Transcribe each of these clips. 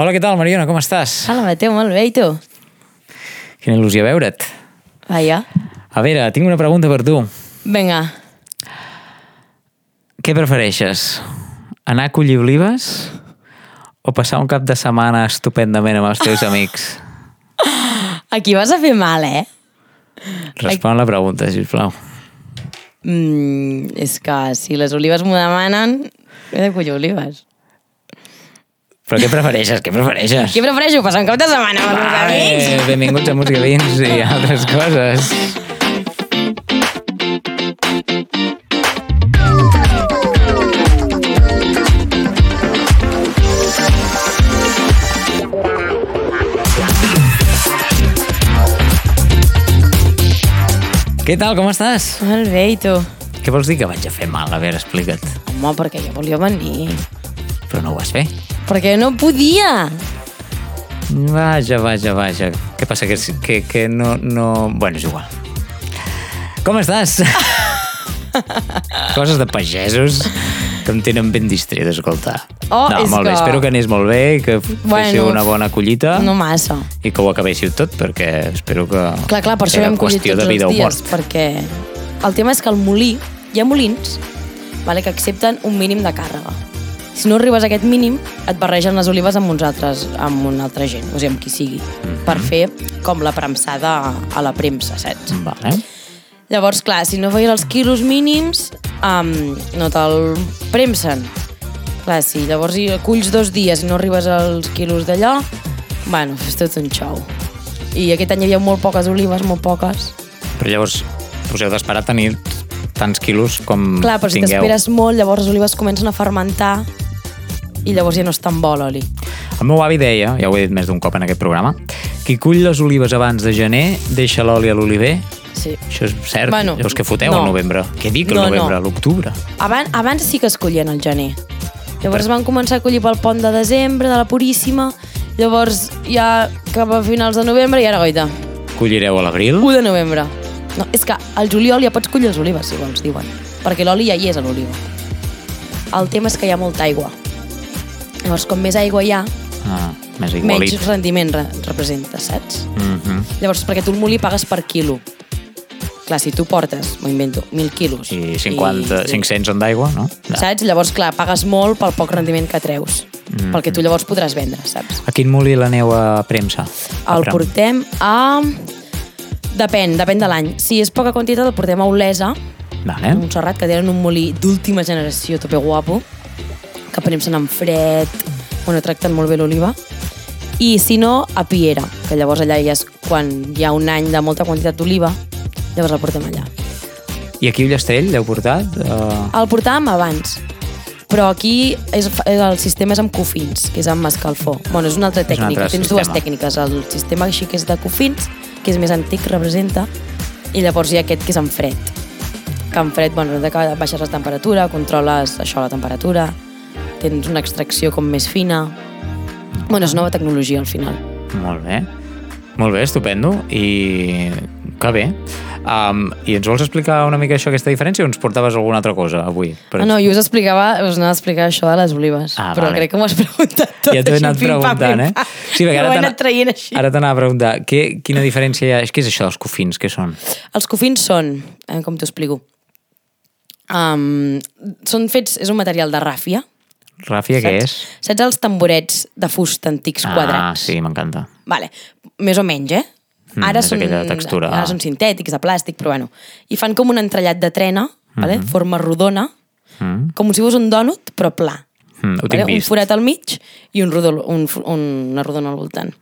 Hola, què tal, Mariona? Com estàs? Hola, Mateu, molt bé, i tu? Quina il·lusió veure't. Vaja. A veure, tinc una pregunta per tu. Vinga. Què prefereixes? Anar a collir olives o passar un cap de setmana estupendament amb els teus amics? Aquí vas a fer mal, eh? Respon la pregunta, sisplau. Mm, és que si les olives m'ho demanen, he de collir olives. Però què prefereixes? Què prefereixes? Què prefereixo? Passar un cap de setmana amb els meus amics? Eh, benvinguts a Música Dins i altres coses. Què tal, com estàs? Molt bé, i tu? Què vols dir que vaig a fer mal? A veure, explica't. Home, perquè jo volia venir. Però no ho vas fer. Perquè no podia. Vaja, vaja, vaja. Què passa? Que, que, que no, no... Bueno, és igual. Com estàs? Coses de pagesos que em tenen ben distret, escolta. Oh, no, és molt bé. que- Espero que anés molt bé, que féssiu Bueno, una bona collita No massa. i que ho acabéssiu tot, perquè espero que Clar, clar, per això collir qüestió tots els dies, mort. perquè el tema és que el molí, hi ha molins vale, que accepten un mínim de càrrega. Si no arribes a aquest mínim, et barregen les olives amb uns altres, amb una altra gent, o sigui, amb qui sigui, Mhm. per fer com la premsada a la premsa, saps? Vale. Llavors, clar, si no feies els quilos mínims, um, no te'l premsen. Clar, si llavors hi culls dos dies i no arribes als quilos d'allò, bueno, és tot un xou. I aquest any hi havia molt poques olives, molt poques. Però llavors us heu d'esperar tenir tants quilos com Clar, però si tingueu. t'esperes molt, llavors les olives comencen a fermentar i llavors ja no és tan bo l'oli. El meu avi deia, ja ho he dit més d'un cop en aquest programa, qui cull les olives abans de gener deixa l'oli a l'oliver. Sí. Això és cert? Bueno, Llavors què foteu no. al novembre? Què dic al No, no. novembre? A l'octubre? Abans, abans sí que es collien al gener. Llavors van començar a collir pel pont de desembre, de la Puríssima, llavors ja cap a finals de novembre i ara goita. Collireu a l'abril? 1 de novembre. No, és que al juliol ja pots collir les olives, si vols, diuen. Perquè l'oli ja hi és a l'oliva. El tema és que hi ha molta aigua. Llavors, com més aigua hi ha, Ah, més menys rendiment re representa, saps? Mm -hmm. Llavors, perquè tu el molí pagues per quilo. Clar, si tu portes, m'ho invento, 1.000 quilos. I 50, i- 500 són d'aigua, no? Ja. Saps? Llavors, clar, pagues molt pel poc rendiment que treus. Mm. Pel que tu llavors podràs vendre, saps? A quin molí l'aneu a premsa? A El prem- portem a... Depèn, depèn de l'any. Si és poca quantitat, el portem a Olesa, Vale. a Montserrat, que tenen un molí d'última generació, tope guapo, que premsen en fred, bueno, tracten molt bé l'oliva. I si no, a Piera, que llavors allà ja és quan hi ha un any de molta quantitat d'oliva, llavors el portem allà. I aquí Ullastrell l'heu portat? Uh... El portàvem abans, però aquí és, el sistema és amb cofins, que és amb escalfor. Bueno, és una altra És un tècnica, altre tens dues sistema. tècniques. El sistema així que és de cofins, que és més antic, representa, i llavors hi ha aquest que és en fred. Que en fred, bueno, baixes la temperatura, controles això, la temperatura, tens una extracció com més fina... Bueno, és nova tecnologia al final. Molt bé. Molt bé, estupendo. I que bé. Um, I ens vols explicar una mica això, aquesta diferència, o ens portaves alguna altra cosa avui? Per Ah, no, jo us explicava, us anava a explicar això de les olives, Ah, però vale. crec que m'ho has preguntat tot. Ja t'ho he així, anat pim-pam, preguntant, eh? Sí, perquè ara anat traient així. Ara t'anava a preguntar, què, quina diferència hi ha? Què és això dels cofins? Què són? Els cofins són, eh, com t'ho explico, um, són fets, és un material de ràfia. Ràfia, què és? saps? Els tamborets de fusta antics Ah, quadrats? sí, m'encanta. Vale, més o menys, eh? Mm, ara, són, textura. ara són sintètics, de plàstic, però bueno. I fan com un entrellat de trena, vale? forma rodona, Mm. com si fos un dònut, però pla. Mm, ho vale? tinc Un forat al mig i un rodó, un, un, una rodona al voltant.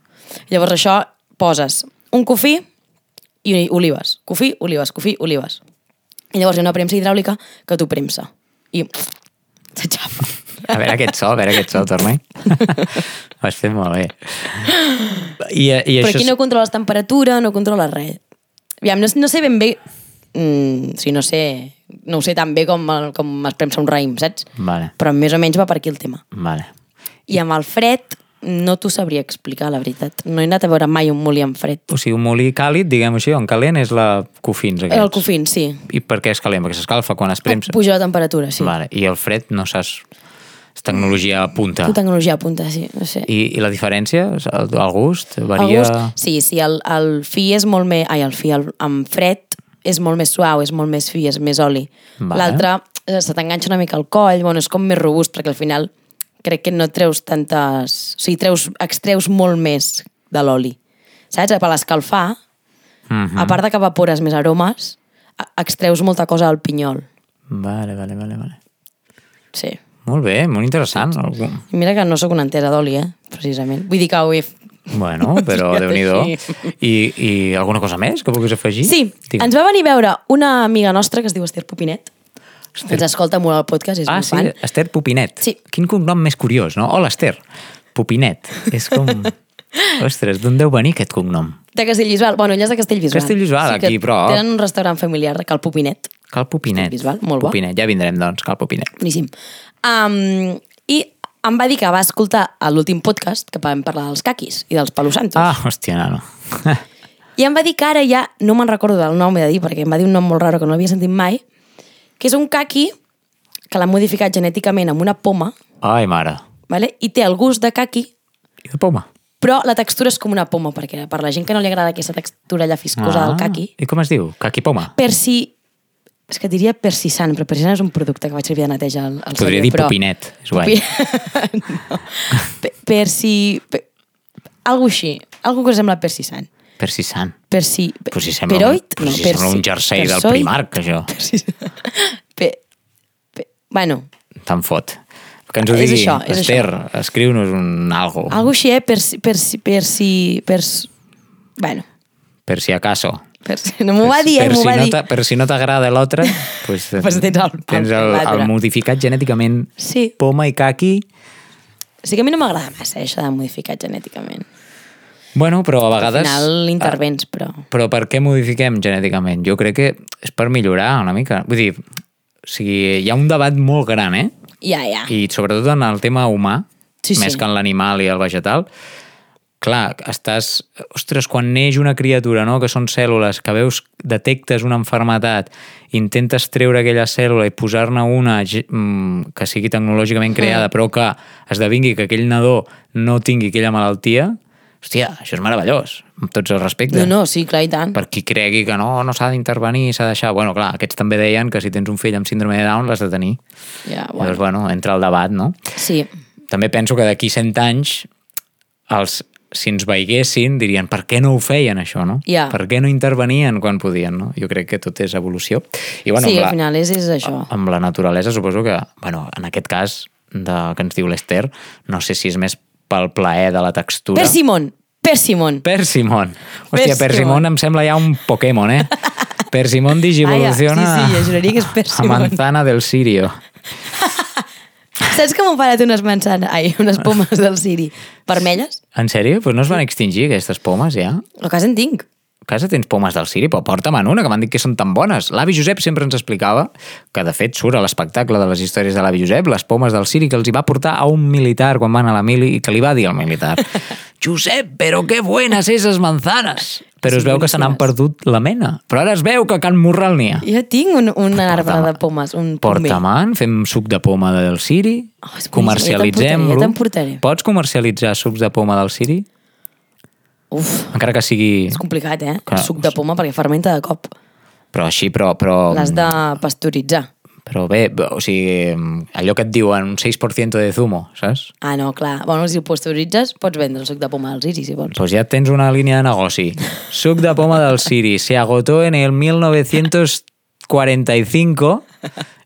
Llavors això poses un cofí i olives. Cofí, olives, cofí, olives. I llavors hi ha una premsa hidràulica que tu premsa. I s'aixafa. A veure aquest so, a veure aquest so, torna-hi. Ho has fet molt bé. I, i Però això... aquí no controles temperatura, no controles res. Aviam, no, no sé ben bé... Mm, sí, no sé... No ho sé tan bé com, el, com es premsa un raïm, saps? Vale, Però més o menys va per aquí el tema. vale. I amb el fred no t'ho sabria explicar, la veritat. No he anat a veure mai un molí en fred. O sigui, un molí càlid, diguem així, on calent és la cofins aquests. El cofín, sí. I per què és calent? Perquè s'escalfa quan es premsa. Puja la temperatura, sí. Vale. I el fred no saps... És tecnologia a punta. Tu tecnologia a punta, sí, no sé. I, I la diferència? El, el gust? El Varia... gust, sí, sí, el, el fi és molt més... Ai, el fi, el, amb fred és molt més suau, és molt més fi, és més oli. Vale. L'altre se t'enganxa una mica al coll, bueno, és com més robust, perquè al final crec que no treus tantes... O sigui, treus, extreus molt més de l'oli. Saps? Per l'escalfar, Mhm. a part de que evapores més aromes, a- extreus molta cosa del pinyol. Vale, vale, vale, vale. Sí. Molt bé, molt interessant. Algú... I mira que no sóc una entesa d'oli, eh? Precisament. Vull dir que ho he... Bueno, però déu nhi. I, I alguna cosa més que vulguis afegir? Sí, Digue'm. ens va venir a veure una amiga nostra que es diu Esther Pupinet. Esther- Ens escolta molt al podcast, és Ah, molt sí, fan. Esther Pupinet. Sí. Quin cognom més curiós, no? Hola, Esther. Pupinet. És com... Ostres, d'on deu venir aquest cognom? De Castellbisbal. Bueno, ella és de Castellbisbal. Castellbisbal, que aquí, però- Tenen un restaurant familiar de Cal Pupinet. Cal Pupinet. Castellbisbal, molt bo. Pupinet, ja vindrem, doncs, Cal Pupinet. Boníssim. Um, I em va dir que va escoltar l'últim podcast que vam parlar dels caquis i dels palosantos. Ah, hòstia, nano. I em va dir que ara ja, no me'n recordo del nom, he de dir, perquè em va dir un nom molt raro que no havia sentit mai, que és un caqui que l'ha modificat genèticament amb una poma, Ai, mare. vale? i té el gust de caqui, I de poma. però la textura és com una poma, perquè per la gent que no li agrada aquesta textura allà fiscosa del caqui, Ah, I com es diu? Caqui poma. persi... És que diria persisan, però persisan és un producte que vaig servir de neteja al, al Podria dir però... pupinet, és guai. Pupi... no. Pe- Persi... Pe... Algo així. Algo que sembla persisan. Persisan. Persi... Però si sembla, Peroit? un, però si sembla un jersei del Primark, això. Persi... Pe... Pe... Bueno, Te'n fot. Que ens ho És digui, això, és Esther, escriu-nos un algo. algo així, eh? Persi... Persi... Persi... Pers... Bueno, Per si acaso. Persi... no m'ho va dir, eh? per, M'ho si va no dir. per si no t'agrada l'altre, pues, Pues tens el- tens el, el modificat genèticament Sí. poma i caqui. Sigui que a mi no m'agrada massa, eh, això de modificar genèticament. Bueno, però a Al vegades... final intervens, però... Però per què modifiquem genèticament? Jo crec que és per millorar una mica. Vull dir, o sigui, hi ha un debat molt gran, eh? Ja, ja. I sobretot en el tema humà, Sí, sí. més que en l'animal i el vegetal, clar, estàs... Ostres, quan neix una criatura, no?, que són cèl·lules, que veus, detectes una enfermetat, intentes treure aquella cèl·lula i posar-ne una mm, que sigui tecnològicament creada, però que esdevingui que aquell nadó no tingui aquella malaltia, hòstia, això és meravellós, amb tots els respectes. No, no, sí, clar, i tant. Per qui cregui que no, no s'ha d'intervenir, s'ha de deixar... Bueno, clar, aquests també deien que si tens un fill amb síndrome de Down l'has de tenir. Ja, Llavors, bueno. bueno, entra el debat, no? Sí, També penso que d'aquí 100 anys, els, si ens veiguessin, dirien per què no ho feien, això, no? Ja. Per què no intervenien quan podien, no? Jo crec que tot és evolució. I, bueno, sí, amb al final és, és això. amb la naturalesa suposo que, bueno, en aquest cas de, que ens diu l'Ester, no sé si és més pel plaer de la textura. Persimon! Persimon! Persimon. Hòstia, Persimon. Persimon em sembla ja un Pokémon, eh? Persimon digivoluciona Ah, ja. Sí, sí, jo juraria que és Persimon. a manzana del Sirio. Saps que m'ho parat unes manzanes, ai, unes pomes del Siri vermelles? En sèrio? Pues no es van extingir aquestes pomes, ja? A casa en tinc. A casa tens pomes del Siri, però porta'm una, que m'han dit que són tan bones. L'avi Josep sempre ens explicava, que de fet surt a l'espectacle de les històries de l'avi Josep, les pomes del Siri que els hi va portar a un militar quan van a la mili i que li va dir al militar Josep, però que buenas esas manzanas! Però es veu que se n'han perdut la mena. Però ara es veu que a Can Morral n'hi ha. Jo tinc un, un arbre de pomes, un pomer. Portaman, fem suc de poma del Siri, Oh, comercialitzem-lo. ja. Pots comercialitzar sucs de poma del Siri? Uf, Encara que sigui... és complicat, eh? Clar. El suc de poma, perquè fermenta de cop. Però així, però... però L'has de pasteuritzar. Però bé, o sigui, allò que et diuen un 6% de zumo, saps? Ah, no, clar. Bueno, si ho pasteuritzes, pots vendre el suc de poma del Siri, si vols. Pues ja tens una línia de negoci. Suc de poma del Siri. Se agotó en el 1945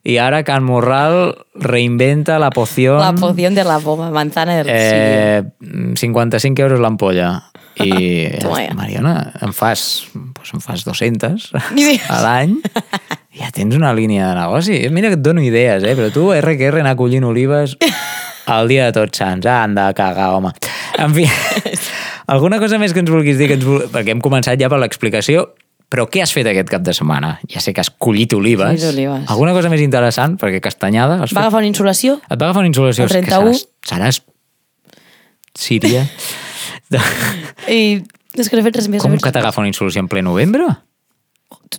y ahora Can Morral reinventa la poción... La poción de la poma, manzana del Siri. Eh, 55 euros l'ampolla. I. Mariona, em fas, doncs em fas 200 Sí. a l'any ja tens una línia de negoci. Mira que et dono idees, eh? però tu, R que R, anar collint olives el dia de tots sants. Ah, han de cagar, home. En fi, alguna cosa més que ens vulguis dir? Que ens vul... Perquè hem començat ja per l'explicació, però què has fet aquest cap de setmana? Ja sé que has collit olives. Collit olives. Alguna cosa més interessant? Perquè castanyada has Va fet... agafar una insolació? Et va agafar una insolació. El És que 31. Seràs, seràs Síria. I és que no he fet res més. Com fet que t'agafa una insolació en ple novembre?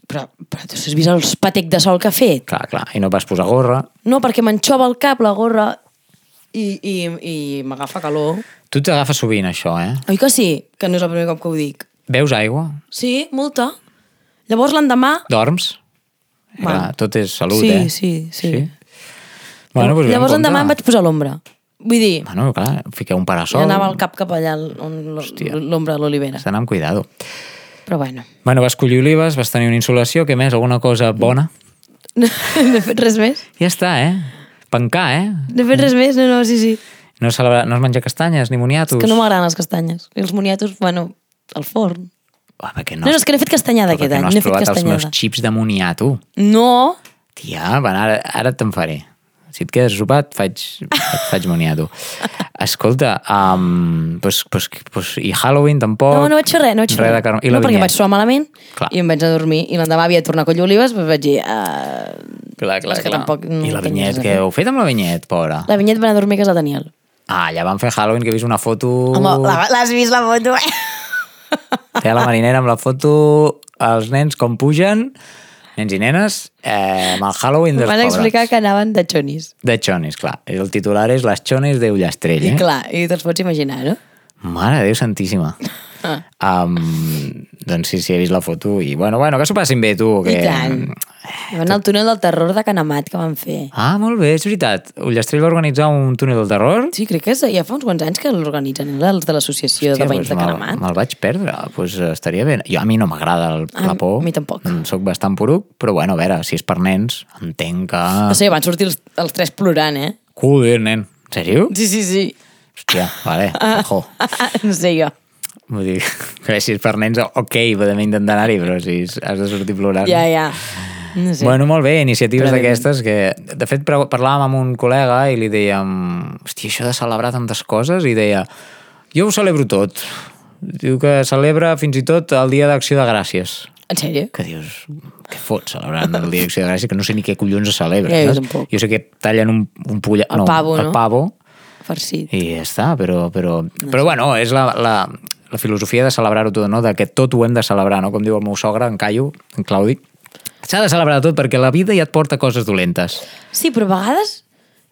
Però, però tu has vist el patec de sol que ha fet? Clar, clar, i no vas posar gorra. No, perquè m'enxova el cap, la gorra... i, i, i m'agafa calor. Tu t'agafes sovint, això, eh? Oi que sí? Que no és el primer cop que ho dic. Veus aigua? Sí, molta. Llavors l'endemà... Dorms? Bueno. Clar, tot és salut, sí, eh? sí, sí, Sí? Bueno, doncs Llavors l'endemà em vaig posar l'ombra. Vull dir, Bueno, clar, fiqueu un i parasol. anava el cap cap allà l'ombra de l'olivera. Has d'anar amb cuidado. Però bueno, Bueno, vas collir olives, vas tenir una insolació, què més? Alguna cosa bona? no he fet res més. Ja està, eh? Pencar, eh? No he fet res més, no, no, sí, sí. No has, celebrat, no has menjat castanyes ni moniatos? És que no m'agraden les castanyes. I els moniatos, bueno, al forn. Ah, perquè No, no, és que no he fet castanyada aquest any. no No has fet provat els meus xips de moniato. No, Tia, bueno, ara, ara te'n faré. Si et quedes sopat, faig, et faig moniato. Escolta, um, pues, pues, pues, i Halloween tampoc? no, no vaig fer res, no vaig fer res. res. Car... I no, perquè vinyet? vaig suar malament Clar. i em vaig a dormir i l'endemà havia de tornar a collir olives, però vaig dir... Uh, Clar, clar, clar. tampoc no I la vinyet, què heu fet amb la vinyet, pobra? la vinyet va anar a dormir a casa de Daniel. Ah, ja vam fer Halloween, que he vist una foto... Home, l'has vist la foto, eh? Té la marinera amb la foto, els nens com pugen, nens i nenes, eh, amb el Halloween dels van pobres. explicar que anaven de xonis. De xonis, clar. El titular és Les xonis de Ullastrell, I eh? clar, i te'ls pots imaginar, no? Mare de Déu santíssima. Ah. Um, doncs sí, sí, he vist la foto i bueno, bueno, que s'ho passin bé tu. Que... I tant. I van al túnel del terror de Canamat que van fer. Ah, molt bé, és veritat. Ullastrell va organitzar un túnel del terror? Sí, crec que és, ja fa uns quants anys que l'organitzen, els de l'associació de veïns de me'l- Canamat. Me'l vaig perdre, doncs pues estaria bé. Jo, a mi no m'agrada el- A la por. mi tampoc. Mm, Soc bastant poruc, però bueno, a veure, si és per nens, entenc que... No sé, van sortir els, els tres plorant, eh? Joder, nen. En sèrio? Sí, sí, sí. Hòstia, vale, ojo. no sé jo. Vull dir, que si és per nens, ok, podem intentar anar-hi, però si has de sortir plorant... Ja, ja. No sé. Bueno, molt bé, iniciatives d'aquestes que... De fet, parlàvem amb un col·lega i li dèiem... Hòstia, això de celebrar tantes coses, i deia... Jo ho celebro tot. Diu que celebra fins i tot el Dia d'Acció de Gràcies. En sèrio? Que dius, què fots celebrant el Dia d'Acció de Gràcies? Que no sé ni què collons es celebra. Ja, jo tampoc. jo sé que tallen un, un polla... El no, pavo, el no? pavo, Farcit. i ja està, però, però, però bueno, és la, la, la filosofia de celebrar-ho tot, no? de que tot ho hem de celebrar, no? com diu el meu sogre, en Caio, en Claudi. S'ha de celebrar tot perquè la vida ja et porta coses dolentes. Sí, però a vegades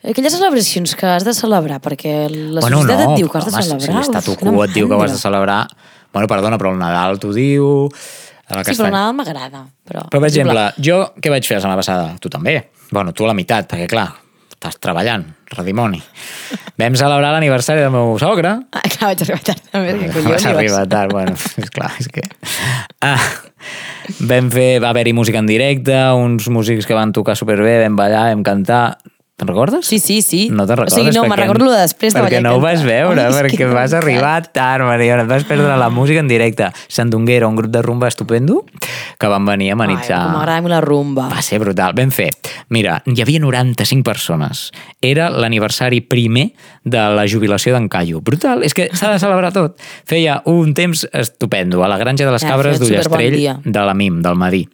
aquelles celebracions que has de celebrar, perquè la societat et diu que has de home, celebrar... Si l'estatu quo et diu que ho has de celebrar... Bueno, perdona, però el Nadal t'ho diu... La Sí, però el Nadal m'agrada. Però, Però, per exemple, jo què vaig fer la setmana passada? Tu també. Bueno, tu a la meitat, perquè clar, estàs treballant, redimoni. Vam celebrar l'aniversari del meu sogre. Ah, clar, vaig arribar tard també, que collons. Vas arribar tard, bueno, és clar, és que... Ah, vam fer, va haver-hi música en directe, uns músics que van tocar superbé, vam ballar, vam cantar... Te'n recordes? Sí, sí, sí. No te'n recordes? O sigui, no, me'n recordo lo de després de Perquè no ho vas veure, Ai, perquè vas no, arribar tard, Mariona, et vas perdre la música en directe. Sandunguera, un grup de rumba estupendo, que van venir a Ai, amenitzar... com m'agrada la rumba. Va ser brutal, ben fet. Mira, hi havia 95 persones. Era l'aniversari primer de la jubilació d'en Caio. Brutal, és que s'ha de celebrar tot. Feia un temps estupendo a la granja de les Ja, cabres d'Ullastrell dia. de la MIM, del Madí.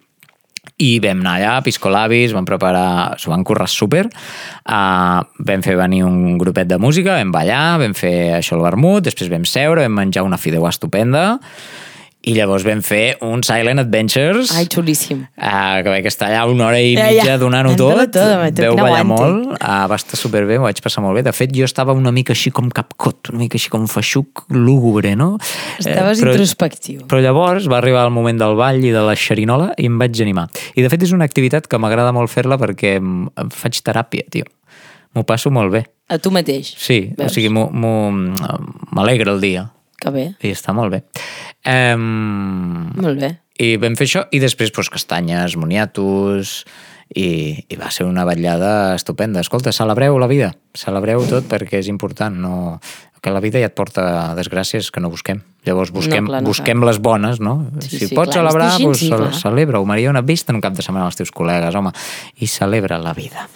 I vam anar allà, piscolabis, vam preparar, s'ho van currar super, uh, vam fer venir un grupet de música, vam ballar, vam fer això el vermut, després vam seure, vam menjar una fideuà estupenda, i llavors vam fer un Silent Adventures, Ai, xulíssim. Uh, que vaig estar allà una hora i Ja, mitja ja. donant-ho Dándolo tot, tu, veu ballar aguante. molt, uh, va estar superbé, m'ho vaig passar molt bé. De fet, jo estava una mica així com capcot, una mica així com feixuc lúgubre, no? Estaves Eh, però, introspectiu. però llavors va arribar el moment del ball i de la xerinola i em vaig animar. I de fet és una activitat que m'agrada molt fer-la perquè faig teràpia, tio. M'ho passo molt bé. A tu mateix. Sí, Veus? o sigui, m'alegra el dia. Que bé. I està molt bé. Um, Molt bé. i vam fer això, i després doncs, castanyes, moniatos, i, i va ser una vetllada estupenda. Escolta, celebreu la vida, celebreu tot perquè és important, no... que la vida ja et porta desgràcies que no busquem. Llavors busquem, No, clar, no busquem les bones, no? Sí, si sí, pots clar, celebrar, doncs, ce- clar. celebra-ho. Mariona, vés-te'n un cap de setmana els teus col·legues, home, i celebra la vida.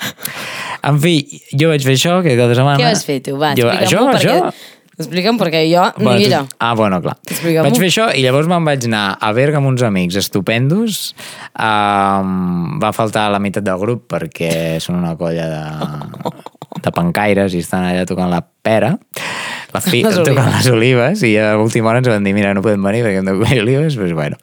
En fi, jo vaig fer això, que cada setmana... Què vas fer tu? Va, jo, explica'm-ho això, perquè... això, Explica'm perquè jo ni Bueno, tu- era. Ah, bueno, clar. Vaig fer això i llavors me'n vaig anar a Berga amb uns amics estupendos. Um, va faltar la meitat del grup perquè són una colla de, de pancaires i estan allà tocant la pera. La fi, Les tocant olives. les olives i a l'última hora ens van dir mira, no podem venir perquè hem de collir olives. Pues, bueno.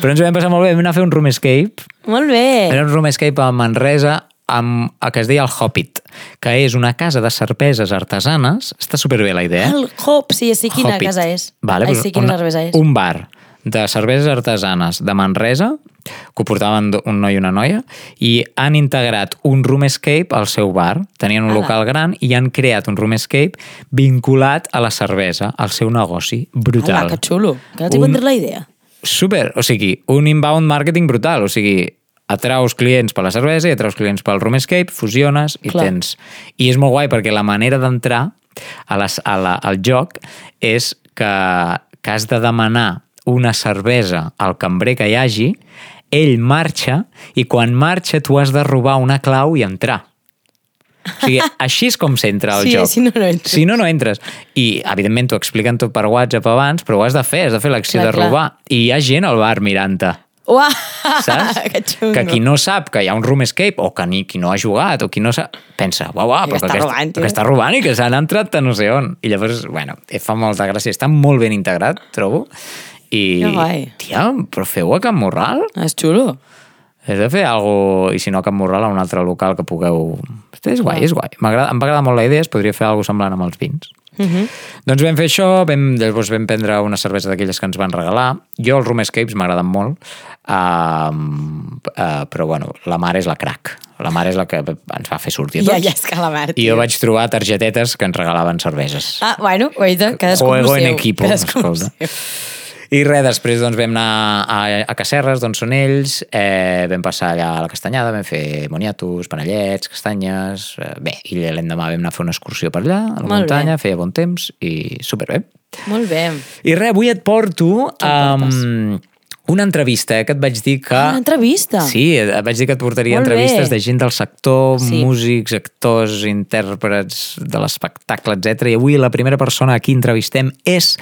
Però ens ho vam passar molt bé. Vam anar a fer un room escape Molt bé. era un room escape a Manresa amb el que es deia el Hobbit, que és una casa de cerveses artesanes. Està superbé la idea. El Hop, sí, sí, quina Hobbit. casa és. Vale, Ai, sí, quina una- cervesa és. Un bar de cerveses artesanes de Manresa, que ho portaven un noi i una noia, i han integrat un room escape al seu bar. Tenien un Ala. local gran i han creat un room escape vinculat a la cervesa, al seu negoci. Brutal. Ala, que xulo. Que no t'hi un... la idea. Super, o sigui, un inbound marketing brutal, o sigui, atraus clients per la cervesa i atraus clients pel room escape, fusiones i Clar. tens... I és molt guai perquè la manera d'entrar a les, a la, al joc és que, que has de demanar una cervesa al cambrer que hi hagi, ell marxa i quan marxa tu has de robar una clau i entrar. O sigui, així és com s'entra al Sí, joc. si no, no entres. Si no, no entres. I, evidentment, t'ho expliquen tot per WhatsApp abans, però ho has de fer, has de fer l'acció Clar, de clar. robar. I hi ha gent al bar mirant-te, Uah! saps? que xungo. que qui no sap que hi ha un room escape, o que ni, qui no ha jugat, o qui no sap, pensa, uau, uau, I però que que, robant, que està robant i que s'han entrat a no sé on. I llavors, bueno, eh, fa molta gràcia. Està molt ben integrat, trobo. I, tia, però feu a Can Morral? És xulo. Has de fer alguna i si no a Can Morral a un altre local que pugueu... És guai, és guai. Em va agradar molt la idea, es podria fer alguna semblant amb els vins. Uh -huh. Doncs vam fer això, vam, llavors vam prendre una cervesa d'aquelles que ens van regalar. Jo els room escapes m'agraden molt, uh, uh, però bueno, la mare és la crack. La mare és la que ens va fer sortir tots. ja és que la mar, I jo vaig trobar targetetes que ens regalaven cerveses. Ah, bueno, guaita, cadascú Juego en equipo, Cadascú escolta. I res, després doncs, vam anar a, a Casserres, d'on són ells, eh, vam passar allà a la Castanyada, vam fer moniatos, panellets, castanyes... Eh, bé, i l'endemà vam anar a fer una excursió per allà, a la Molt muntanya, feia bon temps i superbé. Molt bé. I res, avui et porto Què em portes? um, una entrevista eh, que et vaig dir que... Ah, una entrevista. Sí, et vaig dir que et portaria Molt entrevistes bé. de gent del sector, Sí. músics, actors, intèrprets de l'espectacle, etc. I avui la primera persona a qui entrevistem és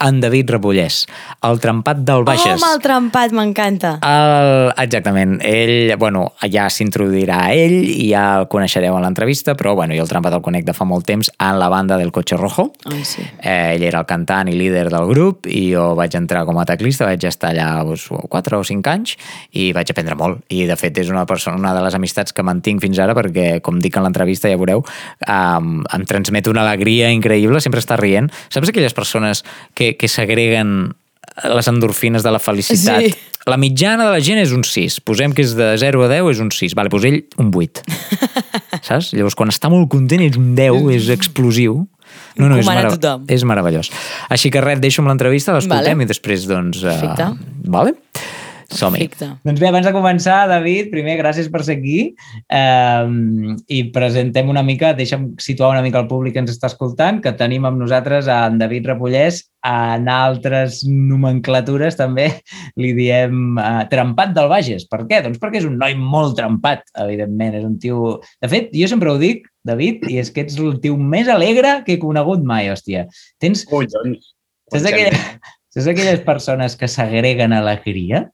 en David Repollès, el trempat del Baixes. Oh, el trempat, m'encanta. El, exactament. Ell, bueno, ja s'introduirà a ell i ja el coneixereu en l'entrevista, però bueno, jo el trempat el conec de fa molt temps en la banda del Coche Rojo. Ai, sí. Eh, ell era el cantant i líder del grup i jo vaig entrar com a teclista, vaig estar allà doncs, 4 o 5 anys i vaig aprendre molt. I de fet és una, persona, una de les amistats que mantinc fins ara perquè, com dic en l'entrevista, ja veureu, um, em transmet una alegria increïble, sempre està rient. Saps aquelles persones que, que s'agreguen les endorfines de la felicitat? Sí. La mitjana de la gent és un 6. Posem que és de 0 a 10, és un 6. Vale, doncs ell un 8. Saps? Llavors, quan està molt content, és un 10, és explosiu. No, no, és, tothom. és meravellós. Així que res, deixo amb l'entrevista, l'escoltem Vale. i després, doncs... Uh, Perfecte. Vale? Som-hi. Perfecte. Doncs bé, abans de començar, David, primer, gràcies per ser aquí um, i presentem una mica, deixa'm situar una mica el públic que ens està escoltant, que tenim amb nosaltres a en David Repollès, en altres nomenclatures també li diem uh, trempat del Bages. Per què? Doncs perquè és un noi molt trempat, evidentment. És un tio... De fet, jo sempre ho dic, David, i és que ets el tio més alegre que he conegut mai, hòstia. Tens... Collons. Saps aquelles, saps aquelles persones que s'agreguen alegria?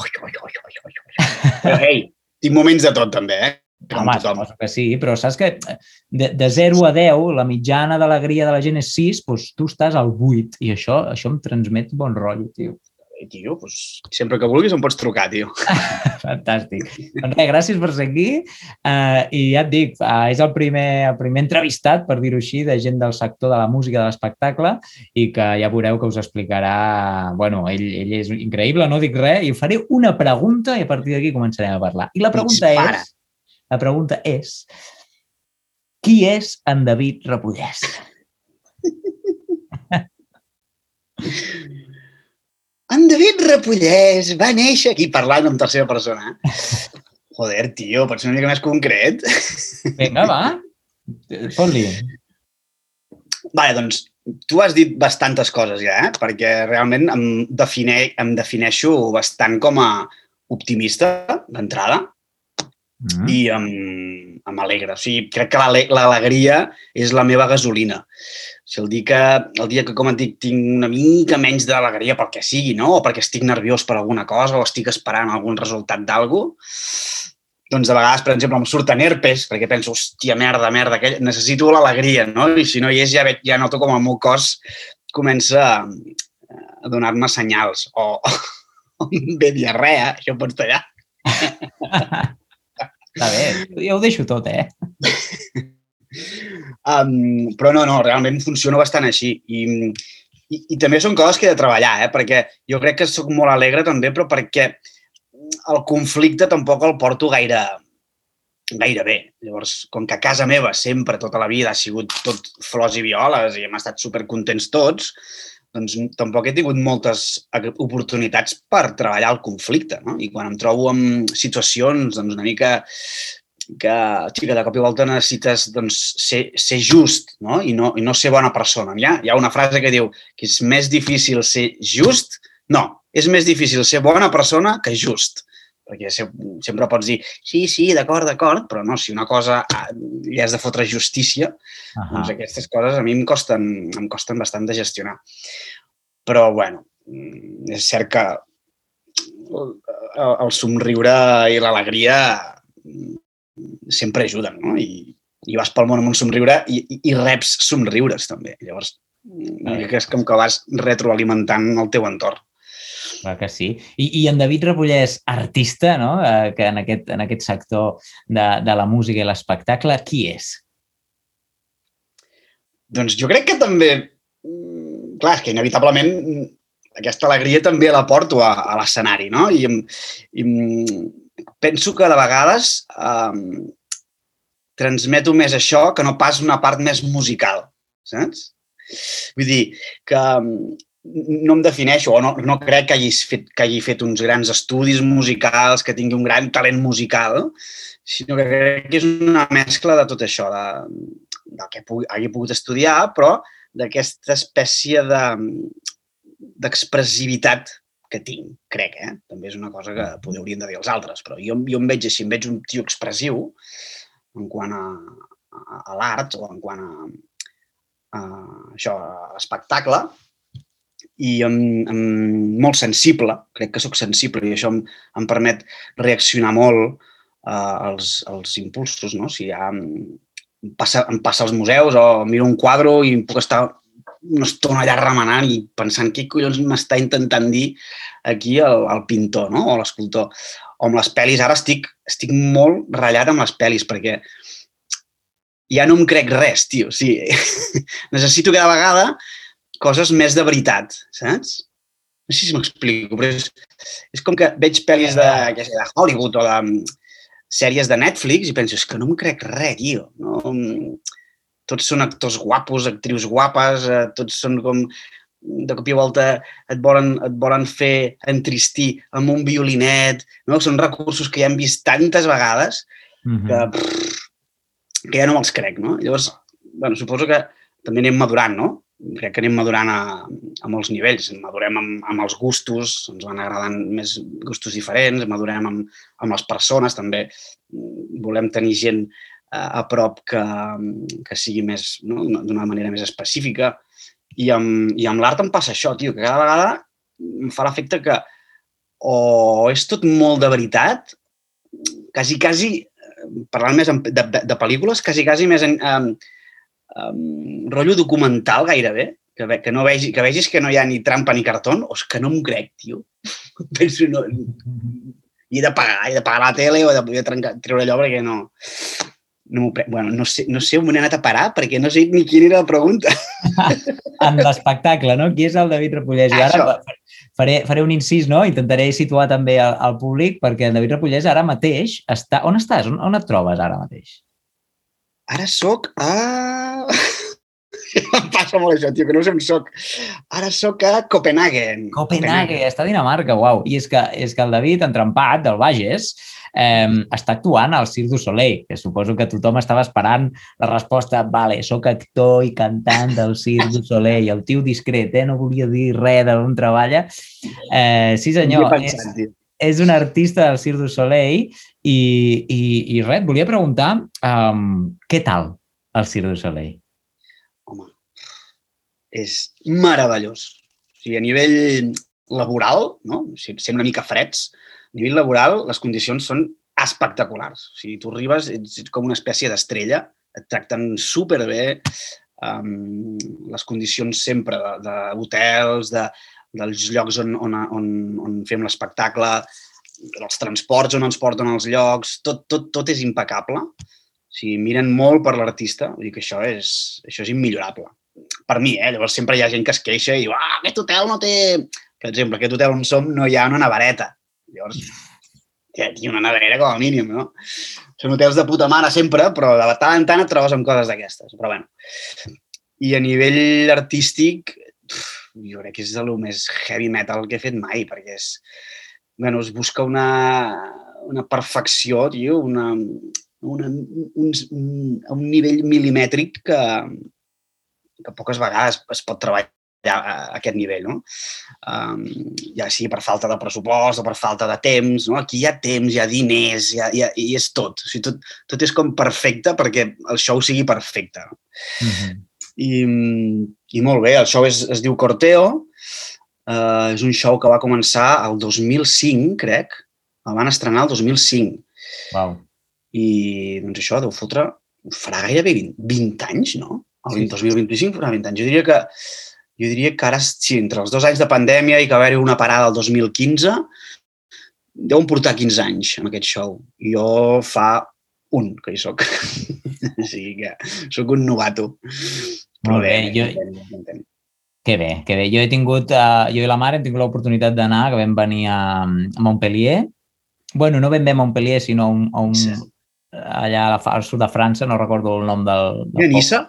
Ui, ui, ui, ui, ui, ui. Però, ei, tinc moments de tot, també, eh? Com Home, tothom. suposo que sí, però saps que de, de 0 a 10, la mitjana d'alegria de la gent és 6, doncs tu estàs al 8, i això, això em transmet bon rotllo, tio. Ei, tio, doncs, sempre que vulguis em pots trucar, tio. Fantàstic. doncs res, gràcies per ser aquí. Uh, I ja et dic, uh, és el primer, el primer entrevistat, per dir-ho així, de gent del sector de la música, de l'espectacle, i que ja veureu que us explicarà... Bueno, ell, ell és increïble, no dic res, i faré una pregunta i a partir d'aquí començarem a parlar. I la pregunta Dispara. és... La pregunta és... Qui és en David Repollès? En David Repollès va néixer aquí parlant en tercera persona. Joder, tio, pots ser una mica més concret? Vinga, va. Fot-li. Vale, doncs, tu has dit bastantes coses ja, eh? perquè realment em, define, em defineixo bastant com a optimista d'entrada Mm. i em, em alegra. O sigui, crec que l'ale- l'alegria és la meva gasolina. Sigui, el dia que, el dia que com et dic, tinc una mica menys d'alegria pel que sigui, no? o perquè estic nerviós per alguna cosa o estic esperant algun resultat d'algú, doncs de vegades, per exemple, em surten herpes perquè penso, hòstia, merda, merda, aquell... necessito l'alegria, no? I si no hi és, ja, veig, ja noto com el meu cos comença a, a donar-me senyals. O, o ve diarrea, això pots tallar. Està bé, jo ho deixo tot, eh? Um, però no, no, realment funciona bastant així. I, i, i també són coses que he de treballar, eh? perquè jo crec que sóc molt alegre també, però perquè el conflicte tampoc el porto gaire, gaire bé. Llavors, com que a casa meva sempre, tota la vida, ha sigut tot flors i violes i hem estat supercontents tots, doncs tampoc he tingut moltes oportunitats per treballar el conflicte. No? I quan em trobo en situacions doncs, una mica que, xica, de cop i volta necessites doncs, ser, ser just no? I, no, i no ser bona persona. Hi ha, hi ha una frase que diu que és més difícil ser just... No, és més difícil ser bona persona que just perquè sempre pots dir, sí, sí, d'acord, d'acord, però no, si una cosa ah, li has de fotre justícia, uh -huh. doncs aquestes coses a mi em costen, em costen bastant de gestionar. Però, bueno, mm, és cert que el, el somriure i l'alegria sempre ajuden, no? I, i vas pel món amb un somriure i, i, i reps somriures, també. Llavors, una mica és com que vas retroalimentant el teu entorn. Clar que sí. I, i en David Repollès, artista, no? Eh, que en aquest, en aquest sector de, de la música i l'espectacle, qui és? Doncs jo crec que també... Mm, clar, és que inevitablement mm, aquesta alegria també la porto a, a l'escenari, no? I, I penso que de vegades um, transmeto més això que no pas una part més musical, saps? Vull dir, que no em defineixo o no, no crec que, hagis fet, que hagi fet uns grans estudis musicals, que tingui un gran talent musical, sinó que crec que és una mescla de tot això, de, del que pugui, hagi pogut estudiar, però d'aquesta espècie de d'expressivitat que tinc, crec, eh? També és una cosa que poder haurien de dir els altres, però jo, jo em veig així, em veig un tio expressiu en quant a, a, a l'art o en quant a, a això, a l'espectacle, i em, em, molt sensible, crec que sóc sensible i això em, em permet reaccionar molt uh, als, als impulsos. No? Si ja em passa, em passa als museus o miro un quadre i em puc estar una estona allà remenant i pensant què collons m'està intentant dir aquí el, el pintor no? o l'escultor. O amb les pel·lis, ara estic, estic molt ratllat amb les pel·lis perquè ja no em crec res, tio. O sigui, necessito cada vegada coses més de veritat, saps? No sé si m'explico, però és, és com que veig pel·lis de, que sé, de Hollywood o de mm, sèries de Netflix i penso, és que no em crec res, tio. No, mm, tots són actors guapos, actrius guapes, eh, tots són com de cop i volta et volen, et volen fer entristir amb un violinet, no? són recursos que ja hem vist tantes vegades mm -hmm. que, pff, que ja no me'ls crec. No? Llavors, bueno, suposo que també anem madurant, no? crec que anem madurant a, a molts nivells. Madurem amb, amb els gustos, ens van agradant més gustos diferents, madurem amb, amb les persones, també volem tenir gent a, prop que, que sigui més, no? d'una manera més específica. I amb, i amb l'art em passa això, tio, que cada vegada em fa l'efecte que o és tot molt de veritat, quasi, quasi, parlant més de, de, de pel·lícules, quasi, quasi més en, eh, um, rotllo documental gairebé, que, ve, que, no vegi, que vegis que no hi ha ni trampa ni cartó, o és que no m'ho crec, tio. Penso, no, i he de pagar, he de pagar la tele o he de poder trencar, treure allò perquè no... No, bueno, no sé, no sé on m'he anat a parar perquè no sé ni quina era la pregunta. en l'espectacle, no? Qui és el David Repollès? I ara faré, faré un incís, no? Intentaré situar també al, al públic perquè el David Repollès ara mateix està... On estàs? On, on et trobes ara mateix? Ara sóc a... em passa molt això, tio, que no sé on soc. Ara sóc a Copenhagen. Copenhagen, està a Dinamarca, uau. I és que, és que el David, entrampat del Bages, eh, està actuant al Cirque du Soleil, que suposo que tothom estava esperant la resposta, vale, sóc actor i cantant del Cirque du Soleil, el tio discret, eh? no volia dir res d'on treballa. Eh, sí, senyor, és, és un artista del Cirque du Soleil i, i, i res, volia preguntar um, què tal el Cirque du Soleil? Home, és meravellós. O sigui, a nivell laboral, no? O sigui, ser una mica freds, a nivell laboral les condicions són espectaculars. O sigui, tu arribes, ets com una espècie d'estrella, et tracten superbé, um, les condicions sempre d'hotels, de, de, dels llocs on, on, on, on fem l'espectacle, els transports on ens porten els llocs, tot, tot, tot és impecable. O sigui, miren molt per l'artista, vull dir que això és, això és immillorable. Per mi, eh? Llavors sempre hi ha gent que es queixa i diu, ah, aquest hotel no té... Per exemple, aquest hotel on som no hi ha una nevareta. Llavors, ha una nevera com a mínim, no? Són hotels de puta mare sempre, però de tant en tant et trobes amb coses d'aquestes. Però bueno. I a nivell artístic, jo crec que és el més heavy metal que he fet mai, perquè és, bueno, es busca una, una perfecció, tio, una, una, un, un, un nivell milimètric que, que poques vegades es pot treballar a aquest nivell, no? Um, ja sigui per falta de pressupost o per falta de temps, no? Aquí hi ha temps, hi ha diners, hi ha, hi ha, i és tot. O sigui, tot. Tot és com perfecte perquè el show sigui perfecte. Mm -hmm. I, I molt bé, el show és, es diu Corteo, uh, és un show que va començar el 2005, crec, el van estrenar el 2005. Wow. I doncs això deu fotre, farà gairebé 20, 20 anys, no? El sí. 2025 farà 20 anys. Jo diria que jo diria que ara, sí, entre els dos anys de pandèmia i que va haver-hi una parada el 2015, deuen portar 15 anys amb aquest show. Jo fa un que hi o sigui que sóc un novato. Molt bé, bé jo... Que bé, que bé. Jo he tingut, uh, jo i la mare hem tingut l'oportunitat d'anar, que vam venir a, a Montpellier. bueno, no ben bé a Montpellier, sinó a un, a un sí. allà al sud de França, no recordo el nom del... del Nissa?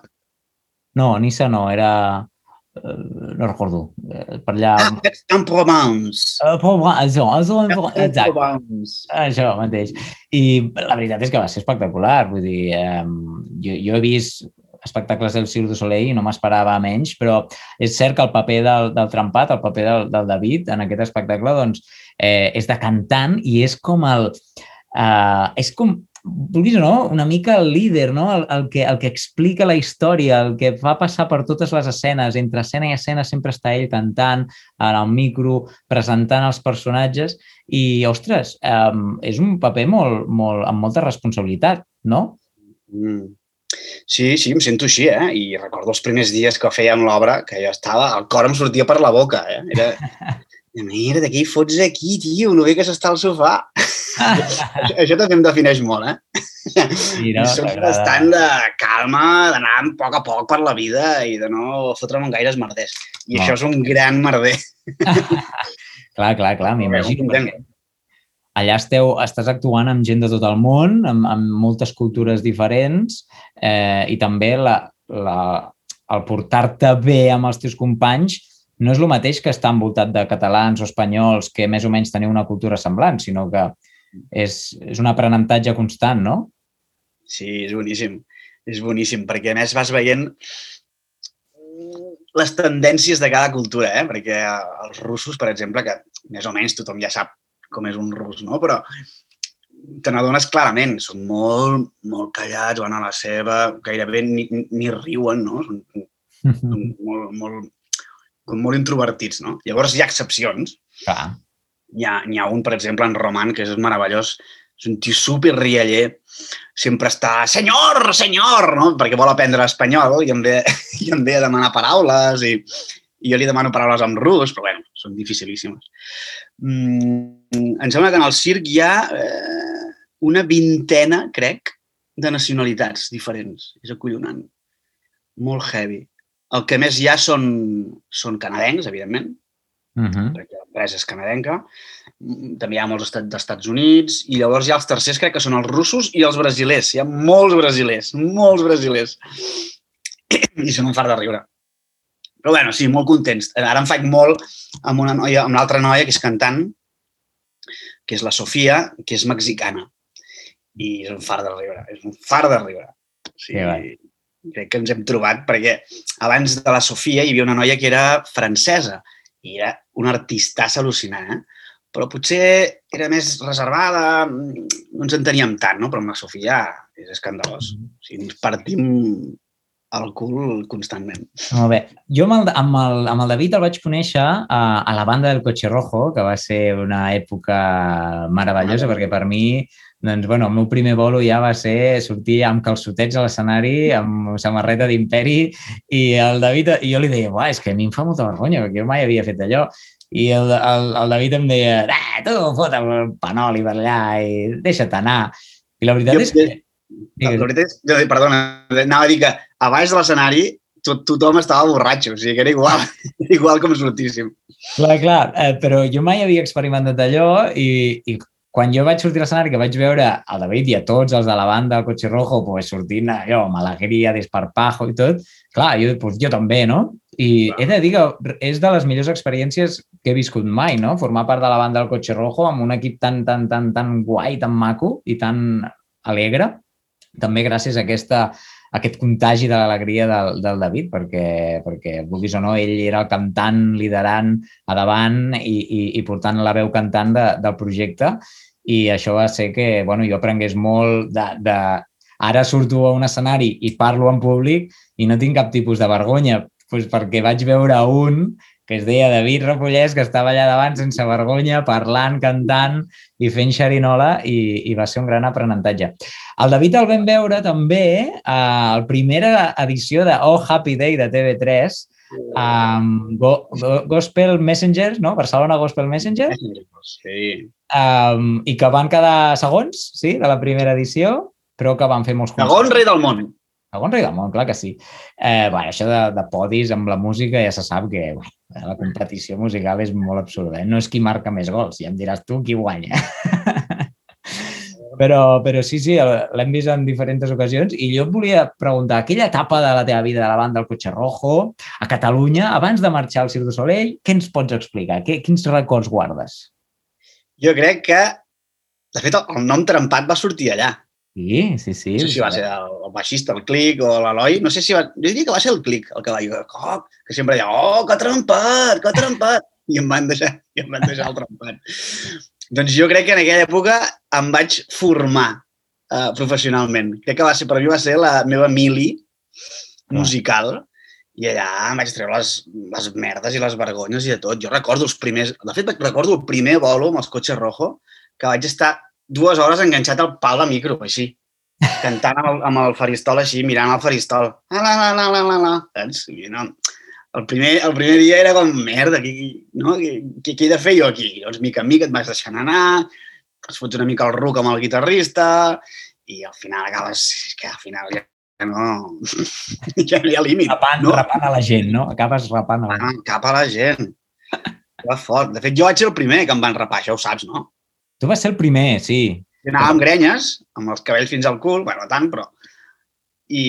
No, Nissa no, era no recordo, eh, per allà... Ah, en Provence. Uh, Provence, això, això, exacte. Això mateix. I la veritat és que va ser espectacular, vull dir, eh, jo, jo he vist espectacles del Cirque du Soleil i no m'esperava menys, però és cert que el paper del, del trempat, el paper del, del David en aquest espectacle, doncs, eh, és de cantant i és com el... Eh, és com vulguis o no, una mica el líder, no? El, el, que, el que explica la història, el que fa passar per totes les escenes. Entre escena i escena sempre està ell cantant, en el micro, presentant els personatges i, ostres, um, és un paper molt, molt, amb molta responsabilitat, no? Mm. Sí, sí, em sento així, eh? I recordo els primers dies que fèiem l'obra, que jo estava, el cor em sortia per la boca, eh? Era, mira, d'aquí fots aquí, tio, no ve que s'està al sofà. això, això també em defineix molt, eh? Mira, Soc bastant de calma, d'anar a poc a poc per la vida i de no fotre'm en gaires merders. I no. això és un gran merder. clar, clar, clar, m'imagino. Allà esteu, estàs actuant amb gent de tot el món, amb, amb moltes cultures diferents eh, i també la, la, el portar-te bé amb els teus companys no és el mateix que estar envoltat de catalans o espanyols que més o menys teniu una cultura semblant, sinó que és, és un aprenentatge constant, no? Sí, és boníssim. És boníssim, perquè a més vas veient les tendències de cada cultura, eh? perquè els russos, per exemple, que més o menys tothom ja sap com és un rus, no? però te n'adones clarament, són molt, molt callats, van a la seva, gairebé ni, ni riuen, no? Són, són molt, molt, com molt introvertits, no? Llavors hi ha excepcions. Clar. N'hi ha, ha un, per exemple, en Roman, que és meravellós, és un tio super rialler, sempre està, senyor, senyor, no? perquè vol aprendre espanyol i em ve, i em ve a demanar paraules i, i jo li demano paraules en rus, però bueno, són dificilíssimes. Mm, em sembla que en el circ hi ha eh, una vintena, crec, de nacionalitats diferents. És acollonant. Molt heavy. El que més hi ha són, són canadencs, evidentment, uh -huh. perquè l'empresa és canadenca. També hi ha molts estats d'Estats Units i llavors hi ha els tercers, crec que són els russos i els brasilers. Hi ha molts brasilers, molts brasilers. I són un far de riure. Però bueno, sí, molt contents. Ara em faig molt amb una noia, amb l'altra noia que és cantant, que és la Sofia, que és mexicana. I és un far de riure, és un far de riure. O sigui, crec que ens hem trobat perquè abans de la Sofia hi havia una noia que era francesa i era una artistassa al·lucinant, eh? però potser era més reservada, no ens enteníem tant, no? però amb la Sofia és escandalós. Mm-hmm. O sigui, ens partim el cul constantment. Molt bé. Jo amb el, amb el, amb el David el vaig conèixer a, a la banda del Coche Rojo, que va ser una època meravellosa, perquè per mi doncs, bueno, el meu primer bolo ja va ser sortir amb calçotets a l'escenari, amb samarreta d'imperi, i el David, i jo li deia, és que a mi em fa molta vergonya, perquè jo mai havia fet allò. I el, el, el David em deia, ah, tu fot el panoli per allà i deixa't anar. I la veritat Jo- és que... La veritat és, jo, perdona, anava a dir que a baix de l'escenari tot, tothom estava borratxo, o sigui que era igual, igual com sortíssim. Clar, clar, eh, però jo mai havia experimentat allò i, i quan jo vaig sortir a l'escenari, que vaig veure el David i a tots els de la banda, el Cotxe Rojo, pues, sortint allò, amb alegria, desparpajo i tot, clar, jo, pues, jo també, no? I Clar. he de dir que és de les millors experiències que he viscut mai, no? Formar part de la banda del Cotxe Rojo amb un equip tan, tan, tan, tan guai, tan maco i tan alegre, també gràcies a aquesta a aquest contagi de l'alegria del, del David, perquè, perquè, vulguis o no, ell era el cantant liderant a davant i, i, i portant la veu cantant de, del projecte i això va ser que bueno, jo aprengués molt de, de... Ara surto a un escenari i parlo en públic i no tinc cap tipus de vergonya, doncs perquè vaig veure un que es deia David Repollès, que estava allà davant sense vergonya, parlant, cantant i fent xerinola i, i va ser un gran aprenentatge. El David el vam veure també a la primera edició de Oh Happy Day de TV3 amb Go, Go, Gospel Messenger, no? Barcelona Gospel Messenger, Sí. Um, i que van quedar segons, sí, de la primera edició, però que van fer molts Segon rei del món. Segon rei del món, clar que sí. Eh, bueno, això de, de podis amb la música ja se sap que bueno, la competició musical és molt absurda. Eh? No és qui marca més gols, ja em diràs tu qui guanya. però, però sí, sí, l'hem vist en diferents ocasions i jo et volia preguntar, aquella etapa de la teva vida de la banda del Cotxe Rojo, a Catalunya, abans de marxar al Cirque du Soleil, què ens pots explicar? Què, quins records guardes? Jo crec que, de fet, el nom trempat va sortir allà. Sí, sí, sí. No sé si va ser el, el baixista, el Clic o l'Eloi. No sé si va... Jo diria que va ser el Clic el que va dir, oh, que sempre deia, oh, que trempat, que trempat. I em van deixar, i em van deixar el trempat. doncs jo crec que en aquella època em vaig formar uh, professionalment. Crec que va ser, per mi va ser la meva mili musical i allà vaig treure les, les merdes i les vergonyes i de tot. Jo recordo els primers... De fet, recordo el primer bolo amb els cotxes rojo que vaig estar dues hores enganxat al pal de micro, així, cantant amb el, amb el faristol així, mirant el faristol. La, la, la, la, la, la? I no, el, primer, el primer dia era com, merda, què, no? què, què, què he de fer jo aquí? Doncs, mica en mica et vas deixant anar, es fots una mica el ruc amb el guitarrista i al final acabes... Que al final ja no... ja no hi ha límit. Rapant, no? rapant a la gent, no? Acabes rapant a la gent. Ah, cap a la gent. Va fort. De fet, jo vaig ser el primer que em van rapar, això ho saps, no? Tu vas ser el primer, sí. Jo anava amb grenyes, amb els cabells fins al cul, bueno, no tant, però... I,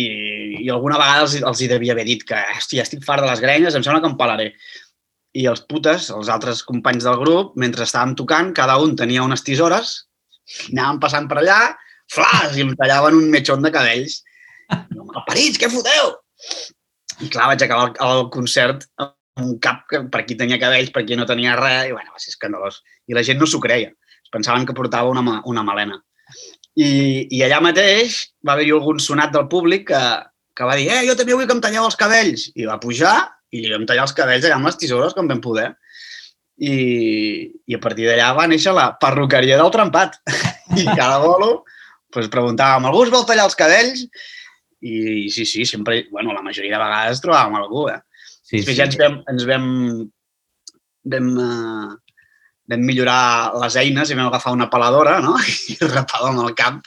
i alguna vegada els, els hi devia haver dit que, hòstia, estic fart de les grenyes, em sembla que em pelaré. I els putes, els altres companys del grup, mentre estàvem tocant, cada un tenia unes tisores, anàvem passant per allà, flas, i em tallaven un metxon de cabells. Jo, Malparits, què foteu? I clar, vaig acabar el, el concert amb un cap que per aquí tenia cabells, per aquí no tenia res, i bueno, va ser escandalós. I la gent no s'ho creia pensaven que portava una, una melena. I, I allà mateix va haver-hi algun sonat del públic que, que va dir eh, jo també vull que em talleu els cabells. I va pujar i li vam tallar els cabells allà amb les tisores com vam poder. I, i a partir d'allà va néixer la perruqueria del trempat. I cada bolo pues, preguntàvem, algú us vol tallar els cabells? I sí, sí, sempre, bueno, la majoria de vegades trobàvem algú, eh? Sí, Després ja ens vam, ens vam, vam, uh, vam millorar les eines i vam agafar una peladora, no? I rapàvem el cap.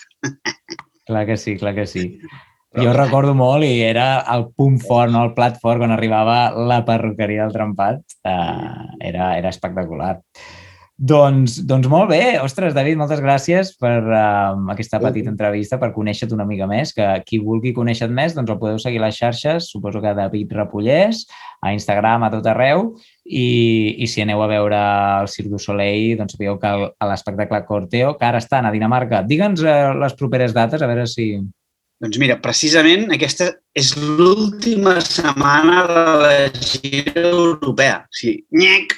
Clar que sí, clar que sí. Jo recordo molt i era el punt fort, no? el plat fort, quan arribava la perruqueria del trempat. Uh, era, era espectacular. Doncs, doncs molt bé. Ostres, David, moltes gràcies per uh, aquesta petita entrevista, per conèixer-te una mica més, que qui vulgui conèixer més, doncs el podeu seguir a les xarxes, suposo que David Repollès, a Instagram, a tot arreu, i, i si aneu a veure el Cirque du Soleil, doncs sapigueu que l'espectacle Corteo, que ara estan a Dinamarca, digue'ns uh, les properes dates, a veure si... Doncs mira, precisament aquesta és l'última setmana de la gira europea. O sigui, nyec!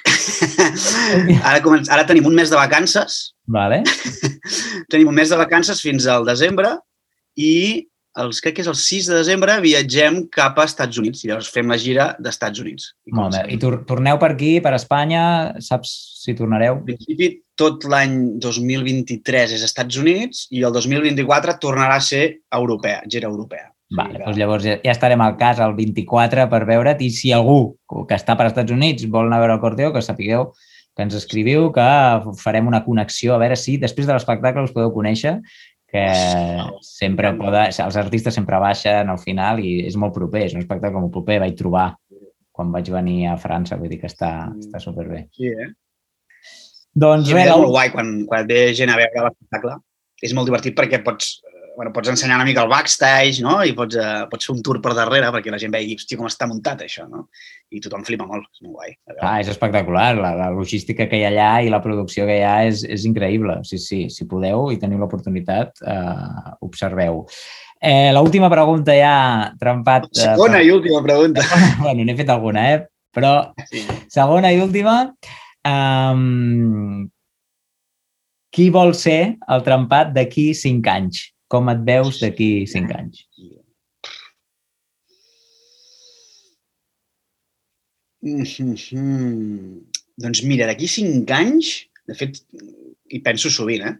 ara, començ, ara tenim un mes de vacances, Vale? tenim un mes de vacances fins al desembre i els, crec que és el 6 de desembre viatgem cap a Estats Units i llavors fem la gira d'Estats Units. I Molt bé. I tor torneu per aquí, per Espanya? Saps si tornareu? En principi, tot l'any 2023 és Estats Units i el 2024 tornarà a ser europea, gira europea. Vale, doncs llavors ja, ja estarem al cas el 24 per veure't i si algú que està per als Estats Units vol anar a veure el Corteo, que sapigueu que ens escriviu, que farem una connexió, a veure si després de l'espectacle us podeu conèixer, que sempre poda, els artistes sempre baixen al final i és molt proper, és un espectacle molt proper, vaig trobar quan vaig venir a França, vull dir que està, està superbé. Sí, eh? Doncs Sí, res, és molt guai quan, quan ve gent a veure l'espectacle. És molt divertit perquè pots, bueno, pots ensenyar una mica el backstage no? i pots, uh, pots fer un tour per darrere perquè la gent vegi, hòstia, com està muntat això, no? I tothom flipa molt, és molt guai. Ah, és espectacular. La, la logística que hi ha allà i la producció que hi ha és, és increïble. Sí, sí, si podeu i teniu l'oportunitat, eh, observeu. Eh, L'última pregunta ja, trempat... eh, Segona per- i última pregunta. bueno, n'he fet alguna, eh? Però Sí. segona i última. Um, qui vol ser el trempat d'aquí cinc anys? Com et veus d'aquí cinc anys? Mm -hmm. Doncs mira, d'aquí cinc anys, de fet, hi penso sovint, eh?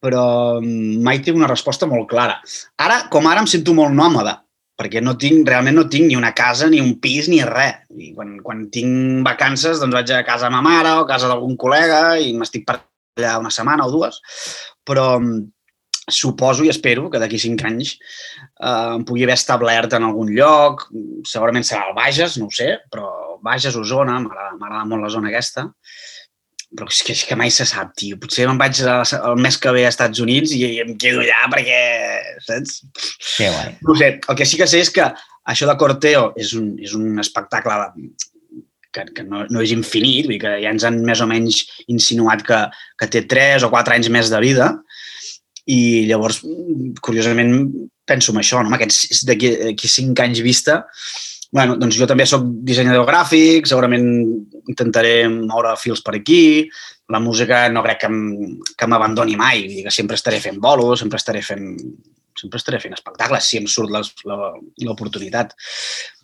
però mm, mai tinc una resposta molt clara. Ara, com ara, em sento molt nòmada, perquè no tinc, realment no tinc ni una casa, ni un pis, ni res. I quan, quan tinc vacances, doncs vaig a casa de ma mare o a casa d'algun col·lega i m'estic per allà una setmana o dues, però mm, suposo i espero que d'aquí cinc anys eh, em pugui haver establert en algun lloc, segurament serà el Bages, no ho sé, però Bages, Osona, m'agrada m'agrada molt la zona aquesta, però és que, és que mai se sap, tio. Potser me'n vaig a, el mes que ve a Estats Units i, i em quedo allà perquè, saps? Que guai. No sé, el que sí que sé és que això de Corteo és un, és un espectacle que, que no, no és infinit, vull dir que ja ens han més o menys insinuat que, que té 3 o 4 anys més de vida i llavors, curiosament, penso en això, no? aquests d'aquí 5 anys vista, bueno, doncs jo també sóc dissenyador gràfic, segurament intentaré moure fils per aquí, la música no crec que m'abandoni mai, vull dir que sempre estaré fent bolos, sempre estaré fent sempre estaré fent espectacles, si em surt l'oportunitat.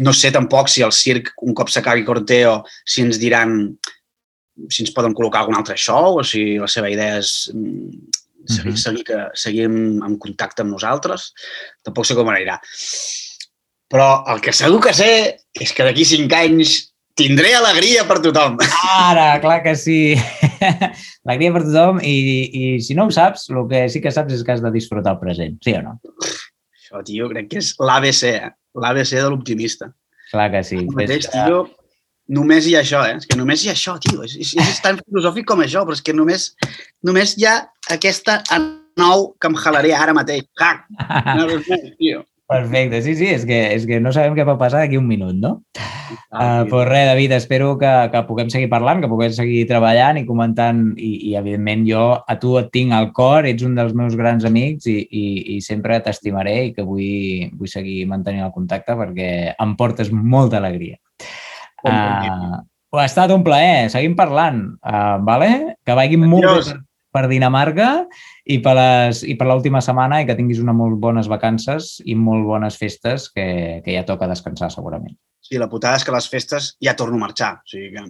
No sé tampoc si el circ, un cop s'acabi Corteo, si ens diran si ens poden col·locar algun altre show o si la seva idea és mm, seguir, Mhm. seguir, que, seguir en, contacte amb nosaltres. Tampoc sé com anirà. Però el que segur que sé és que d'aquí cinc anys tindré alegria per tothom. Ara, clar que sí. Alegria per tothom i, i si no ho saps, el que sí que saps és que has de disfrutar el present, sí o no? Això, tio, crec que és l'ABC, eh? l'ABC de l'optimista. Clar que sí. El mateix, tio, només hi ha això, eh? És que només hi ha això, tio. És, és, és tan filosòfic com això, però és que només, només hi ha aquesta nou que em jalaré ara mateix. Hac! No, res tio. Perfecte, sí, sí, és que, és que no sabem què pot passar d'aquí un minut, no? Ah, Uh, tio. pues res, David, espero que, que puguem seguir parlant, que puguem seguir treballant i comentant i, i evidentment jo a tu et tinc al cor, ets un dels meus grans amics i, i, i sempre t'estimaré i que vull, vull seguir mantenint el contacte perquè em portes molta alegria. Uh, ha estat un plaer, seguim parlant, uh, vale? que vagin molt bé per, per Dinamarca i per les- i per l'última setmana i que tinguis unes molt bones vacances i molt bones festes que, que ja toca descansar segurament. Sí, la putada és que les festes ja torno a marxar. O sigui que...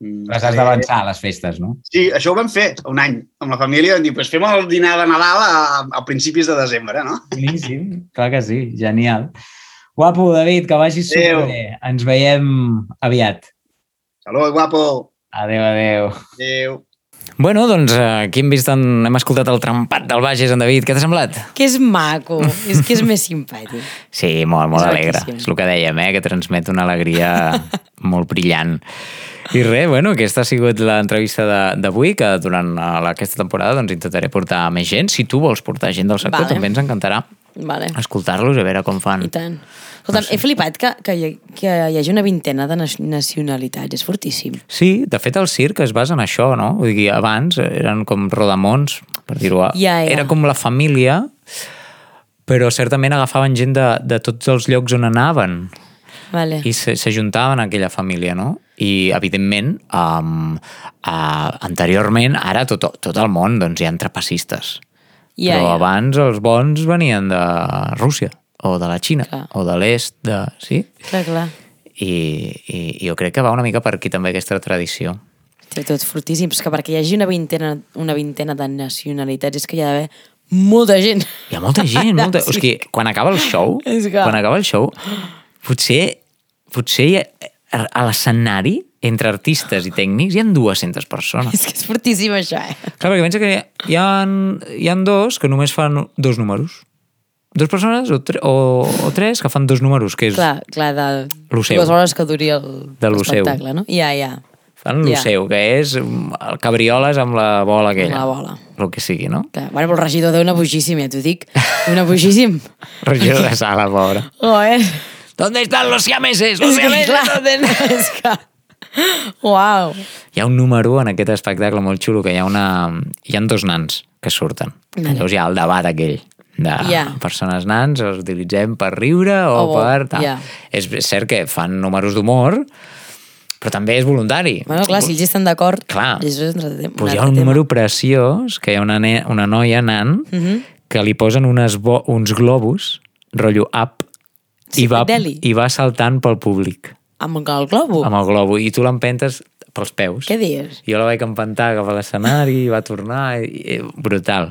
mm, Les has d'avançar, les festes, no? Sí, això ho vam fer un any amb la família. Vam dir, pues fem el dinar de Nadal a, a principis de desembre, no? Boníssim, clar que sí, genial. Guapo, David, que vagis Adéu. superbé. Ens veiem aviat. Salut, guapo! Adéu, adéu. Adéu. Bueno, doncs eh, aquí hem vist, en, hem escoltat el trempat del Bages, en David. Què t'ha semblat? Que és maco, és que és més simpàtic. Sí, molt, molt És alegre. maquíssim. És el que dèiem, eh? que transmet una alegria molt brillant. I res, bueno, aquesta ha sigut l'entrevista d'avui, que durant eh, aquesta temporada doncs, intentaré portar més gent. Si tu vols portar gent del sector, Vale. també ens encantarà Vale. escoltar-los a veure com fan. I tant. Escolta'm, he flipat que, que, hi, que hi hagi una vintena de nacionalitats. És fortíssim. Sí, de fet el circ es basa en això, no? Vull dir, abans eren com rodamons, per dir-ho. Ja, ja. Era com la família, però certament agafaven gent de, de tots els llocs on anaven Vale. i se- s'ajuntaven a aquella família, no? I, evidentment, um, uh, anteriorment, ara tot, tot el món doncs, hi ha trapecistes. Ja, però ja. abans els bons venien de Rússia o de la Xina Clar. o de l'est, de... sí? Clar, clar. I, i, I jo crec que va una mica per aquí també aquesta tradició. Té tot fortíssim. És que perquè hi hagi una vintena, una vintena de nacionalitats és que hi ha d'haver Molta gent. Hi ha molta gent, molta... sí. O sigui, quan acaba el show, És que- quan acaba el show, potser, potser a l'escenari, entre artistes i tècnics, hi ha 200 persones. És que és fortíssim, això, eh? Clar, perquè pensa que hi ha, hi ha dos que només fan dos números. Dos persones o, tre, o, o tres que fan dos números, que és... Clar, clar, de Lo dues hores que duri el De lo seu. espectacle, no? Ja, ja. Fan el Ja. seu, que és el cabrioles amb la bola aquella. Amb la bola. El que sigui, no? Clar. Bueno, però el regidor deu anar boixíssim, ja t'ho dic. Deu anar boixíssim. Regidor de sala, pobre. Oh, eh? ¿Dónde están los siameses? Los siameses, ¿dónde? que... Uau. Hi ha un número en aquest espectacle molt xulo que hi ha una... Hi ha dos nans que surten. Vale. Llavors hi ha el debat aquell de Ja. persones nans, els utilitzem per riure o, O bo, per... Tal. ja. És cert que fan números d'humor, però també és voluntari. Bueno, clar, si ells estan d'acord, Clar. és un altre, pues hi ha un tema. número preciós que hi ha una, ne una noia nan Mhm. que li posen unes bo uns globus, rotllo up, i, va, Psychedelic. i va saltant pel públic Amb el globo? amb el globo i tu l'empentes pels peus. Què dius? Jo la vaig empentar cap a l'escenari i va tornar. I, i, brutal.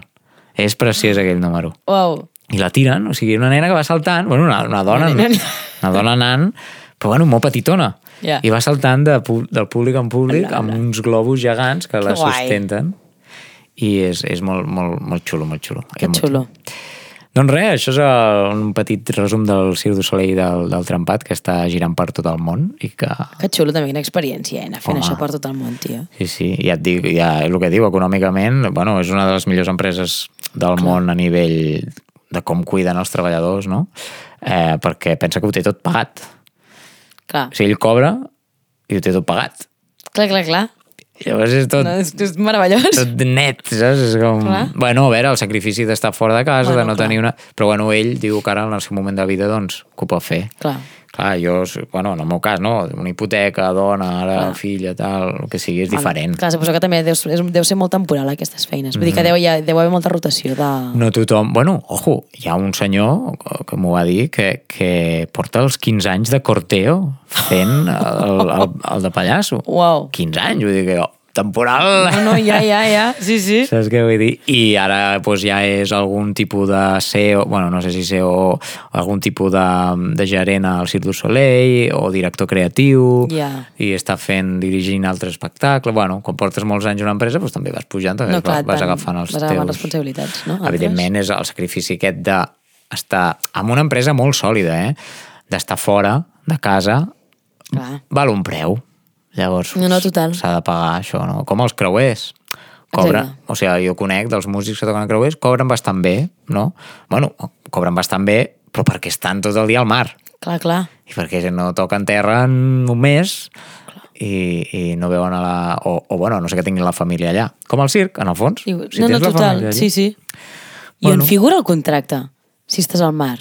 És preciós aquell número. Uau. I la tiren, o sigui, una nena que va saltant, bueno, una, una dona, Una una, nena. dona nan, però bueno, molt petitona. Ja. I va saltant de, del públic en públic Ala, amb uns globus gegants que la Que guai. sustenten. I és, és molt, molt, molt xulo, molt xulo. Que Molt xulo. Doncs res, això és el, un petit resum del Cirque du Soleil del, del Trempat que està girant per tot el món i que Que xulo també, quina experiència, eh? Anar fent Home. això per tot el món, tio. Sí, sí, ja et dic, ja és el que diu, econòmicament, bueno, és una de les millors empreses del món a nivell de com cuiden els treballadors, no? Eh, perquè pensa que ho té tot pagat. Clar, O sigui, ell cobra i ho té tot pagat. clar, clar, clar. Llavors és tot, No, és, és meravellós. tot net, saps? És com... Clar. Bueno, a veure, el sacrifici d'estar fora de casa, Bueno, de no clar. tenir una... Però bueno, ell diu que ara en el seu moment de vida, doncs, que ho pot fer. Clar. Clar, jo, bueno, en el meu cas, no? Una hipoteca, dona, ara, Clar. filla, tal, el que sigui, és diferent. Clar, suposo que també deu, deu ser molt temporal aquestes feines. Vull dir Mm. que deu, hi ha, deu haver molta rotació de... No tothom... Bueno, ojo, hi ha un senyor que m'ho va dir que, que porta els 15 anys de corteo fent el, el, el de pallasso. Uau. 15 anys, vull dir que temporal... No, no, ja, ja, ja. Sí, sí. Saps què vull dir? I ara doncs, ja és algun tipus de CEO, bueno, no sé si CEO, o algun tipus de, de gerent al Cirque du Soleil o director creatiu Ja. i està fent, dirigint altres espectacles. Bueno, quan portes molts anys a una empresa, doncs també vas pujant, també No, clar, vas, vas agafant els vas agafant teus... responsabilitats, no? Altres. Evidentment és el sacrifici aquest d'estar amb una empresa molt sòlida, eh? d'estar fora de casa, Clar. val un preu. Llavors, No, no, total. s'ha de pagar això, no? Com els creuers. Exacte. o sigui, jo conec dels músics que toquen creuers, cobren bastant bé, no? Bueno, cobren bastant bé, però perquè estan tot el dia al mar. Clar, clar. I perquè no toquen terra en un mes i, i no veuen a la... O, o, bueno, no sé que tinguin la família allà. Com al circ, en el fons. I, no, no, la total. allà. Sí, sí. I Bueno. on figura el contracte, si estàs al mar?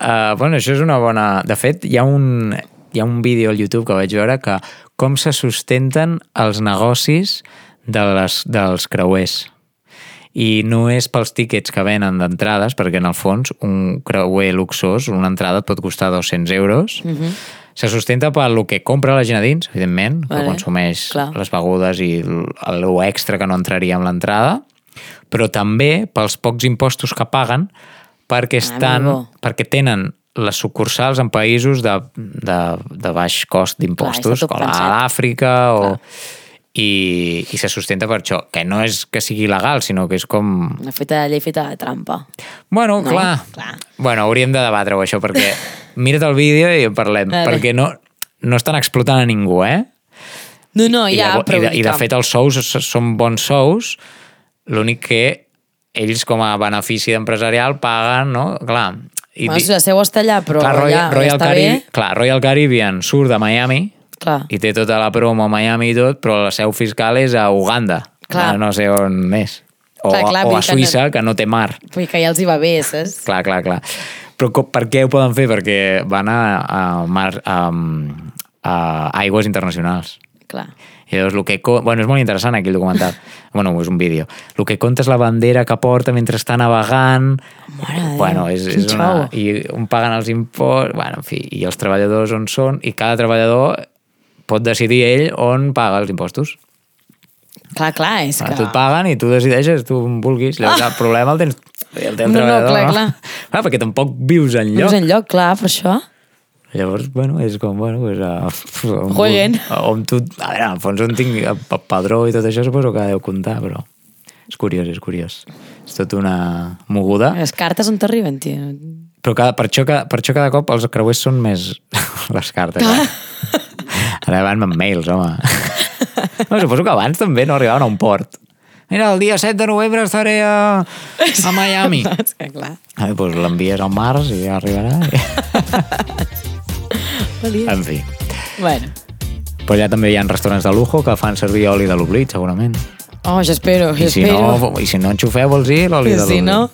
Uh, bueno, això és una bona... De fet, hi ha un, hi ha un vídeo al YouTube que vaig veure que com se sustenten els negocis de les, dels creuers. I no és pels tíquets que venen d'entrades, perquè en el fons un creuer luxós, una entrada et pot costar 200 euros, mm -hmm. se sustenta pel que compra la gent a dins, evidentment, que Vale, consumeix clar. les begudes i el extra que no entraria amb l'entrada, però també pels pocs impostos que paguen perquè estan, molt bo. perquè tenen les sucursals en països de, de, de baix cost d'impostos, Clar, com a l'Àfrica o... I, i se sustenta per això, que no és que sigui legal, sinó que és com... Una feta, llei feta de trampa. Bueno, No? clar. Clar. Bueno, hauríem de debatre-ho, això, perquè mira't el vídeo i en parlem, perquè no, no estan explotant a ningú, eh? No, no, I, ja, de, però... i, de, I de fet els sous són bons sous, l'únic que ells com a benefici empresarial paguen, no? Clar. I, Bueno, si la seu està allà, però clar, Royal, ja Royal, està Carib, bé... clar, Royal Caribbean surt de Miami Clar. i té tota la promo a Miami i tot, però la seu fiscal és a Uganda. Clar. No sé on més. O, Clar, clar, o a dir que no- Suïssa, que no té mar. Vull que ja els hi va bé, saps? Clar, clar, clar. Però per què ho poden fer? Perquè van a, a, mar, a, a aigües internacionals. Clar. I llavors el que... Bueno, és molt interessant aquí el documental. bueno, és un vídeo. El que compta és la bandera que porta mentre està navegant. Mare bueno, és, és una... I on paguen els impostos... Bueno, en fi, i els treballadors on són. I cada treballador pot decidir ell on paga els impostos. clar, clar, és Ah, que... tu et paguen i tu decideixes, tu vulguis. Llavors, el problema el tens, el No, no, treballador, clar, no? clar. clar, perquè tampoc vius en Vius lloc. en lloc, clar, per això. Llavors, bueno, és com, bueno, pues, uh, on, Jueguen. On tu, a veure, al fons on tinc padró i tot això suposo que deu comptar, però és curiós, és curiós. És tot una moguda. Les cartes on t'arriben, tio. Però cada, per, això, cada, per això cada cop els creuers són més les cartes. Eh? Ara van amb mails, home. No, suposo que abans també no arribaven a un port. Mira, el dia 7 de novembre estaré a, a Miami. és que clar. Ah, doncs l'envies al març i ja arribarà. En fi. Bueno. Però ja també hi ha restaurants de lujo que fan servir oli de l'oblit, segurament. Oh, jo espero, jo I si, espero. no, I si no enxufeu, vols dir l'oli I de si l'oblit. no...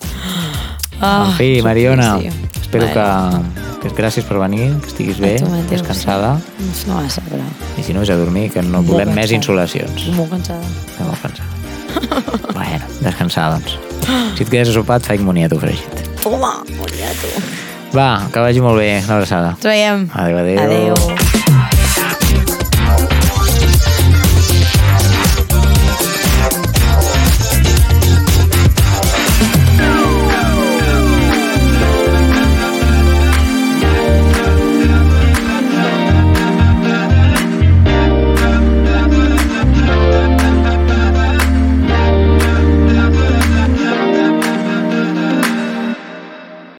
Ah, En fi, Mariona, sí. espero Bueno. que, que gràcies per venir, que estiguis bé, descansada. sí. No massa, però... I si no, és a dormir, que no Molt volem més insolacions. Molt cansada. Estem molt cansada. bueno, descansar, doncs. Si et quedes a sopar, et faig moniato fregit. Toma, moria tu. Va, que vagi molt bé. Una abraçada. Ens veiem. Adéu, adéu. adéu.